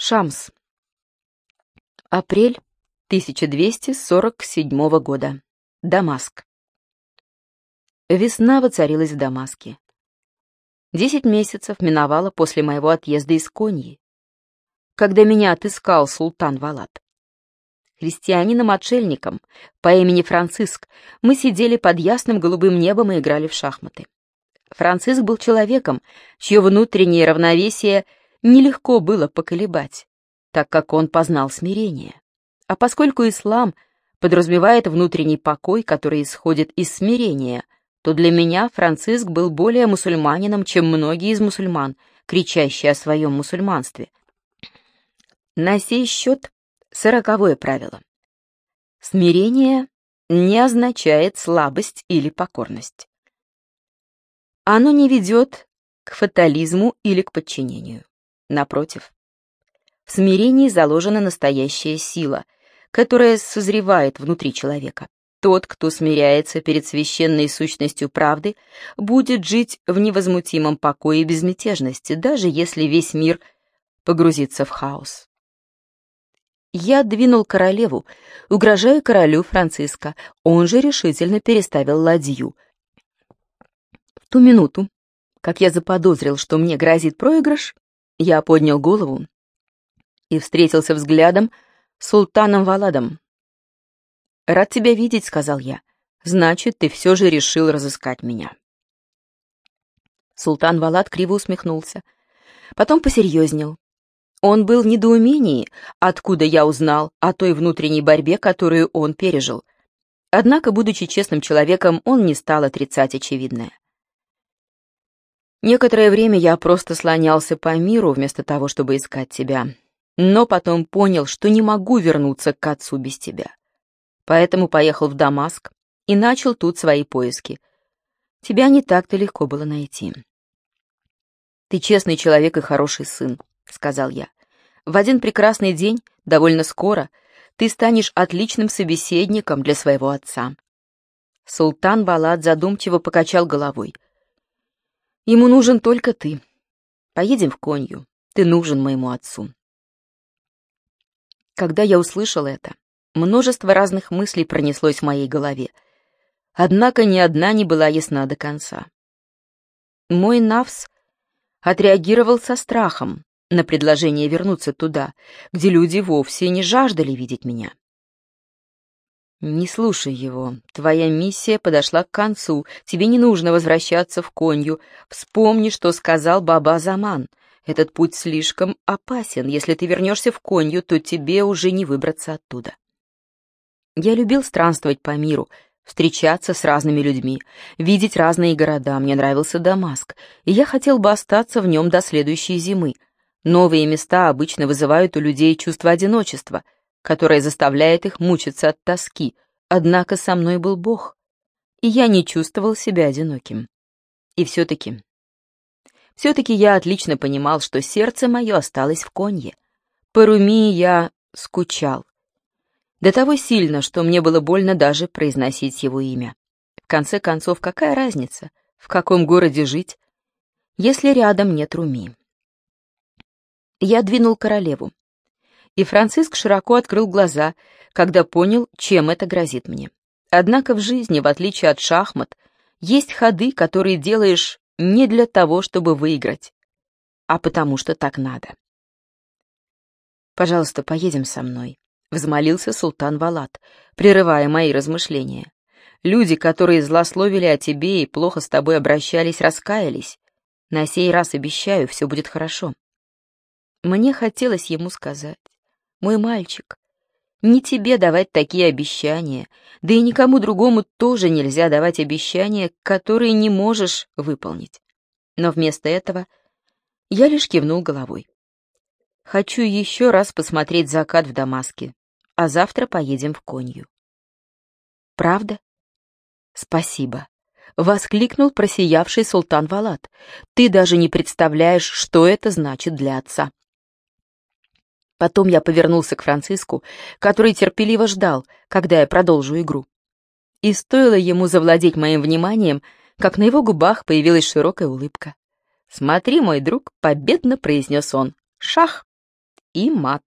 Шамс. Апрель 1247 года. Дамаск. Весна воцарилась в Дамаске. Десять месяцев миновало после моего отъезда из Коньи, когда меня отыскал султан Валад. Христианином-отшельником по имени Франциск мы сидели под ясным голубым небом и играли в шахматы. Франциск был человеком, чье внутреннее равновесие – нелегко было поколебать, так как он познал смирение. А поскольку ислам подразумевает внутренний покой, который исходит из смирения, то для меня Франциск был более мусульманином, чем многие из мусульман, кричащие о своем мусульманстве. На сей счет сороковое правило. Смирение не означает слабость или покорность. Оно не ведет к фатализму или к подчинению. Напротив, в смирении заложена настоящая сила, которая созревает внутри человека. Тот, кто смиряется перед священной сущностью правды, будет жить в невозмутимом покое и безмятежности, даже если весь мир погрузится в хаос. Я двинул королеву, угрожая королю Франциско. Он же решительно переставил ладью. В ту минуту, как я заподозрил, что мне грозит проигрыш, я поднял голову и встретился взглядом с султаном Валадом. «Рад тебя видеть», — сказал я. «Значит, ты все же решил разыскать меня». Султан Валад криво усмехнулся. Потом посерьезнел. Он был в недоумении, откуда я узнал о той внутренней борьбе, которую он пережил. Однако, будучи честным человеком, он не стал отрицать очевидное. Некоторое время я просто слонялся по миру вместо того, чтобы искать тебя, но потом понял, что не могу вернуться к отцу без тебя. Поэтому поехал в Дамаск и начал тут свои поиски. Тебя не так-то легко было найти. «Ты честный человек и хороший сын», — сказал я. «В один прекрасный день, довольно скоро, ты станешь отличным собеседником для своего отца». Султан Балад задумчиво покачал головой — Ему нужен только ты. Поедем в Конью. Ты нужен моему отцу. Когда я услышал это, множество разных мыслей пронеслось в моей голове. Однако ни одна не была ясна до конца. Мой Навс отреагировал со страхом на предложение вернуться туда, где люди вовсе не жаждали видеть меня. «Не слушай его. Твоя миссия подошла к концу. Тебе не нужно возвращаться в Конью. Вспомни, что сказал Баба Заман. Этот путь слишком опасен. Если ты вернешься в Конью, то тебе уже не выбраться оттуда». Я любил странствовать по миру, встречаться с разными людьми, видеть разные города. Мне нравился Дамаск, и я хотел бы остаться в нем до следующей зимы. Новые места обычно вызывают у людей чувство одиночества — которая заставляет их мучиться от тоски, однако со мной был Бог, и я не чувствовал себя одиноким. И все-таки... Все-таки я отлично понимал, что сердце мое осталось в конье. По Румии я скучал. До того сильно, что мне было больно даже произносить его имя. В конце концов, какая разница, в каком городе жить, если рядом нет Руми? Я двинул королеву и Франциск широко открыл глаза, когда понял, чем это грозит мне. Однако в жизни, в отличие от шахмат, есть ходы, которые делаешь не для того, чтобы выиграть, а потому что так надо. «Пожалуйста, поедем со мной», — взмолился султан Валат, прерывая мои размышления. «Люди, которые злословили о тебе и плохо с тобой обращались, раскаялись. На сей раз обещаю, все будет хорошо». Мне хотелось ему сказать мой мальчик. Не тебе давать такие обещания, да и никому другому тоже нельзя давать обещания, которые не можешь выполнить. Но вместо этого я лишь кивнул головой. Хочу еще раз посмотреть закат в Дамаске, а завтра поедем в Конью. Правда? Спасибо. Воскликнул просиявший султан Валат. Ты даже не представляешь, что это значит для отца. Потом я повернулся к Франциску, который терпеливо ждал, когда я продолжу игру. И стоило ему завладеть моим вниманием, как на его губах появилась широкая улыбка. «Смотри, мой друг», — победно произнес он, — «шах!» и мат.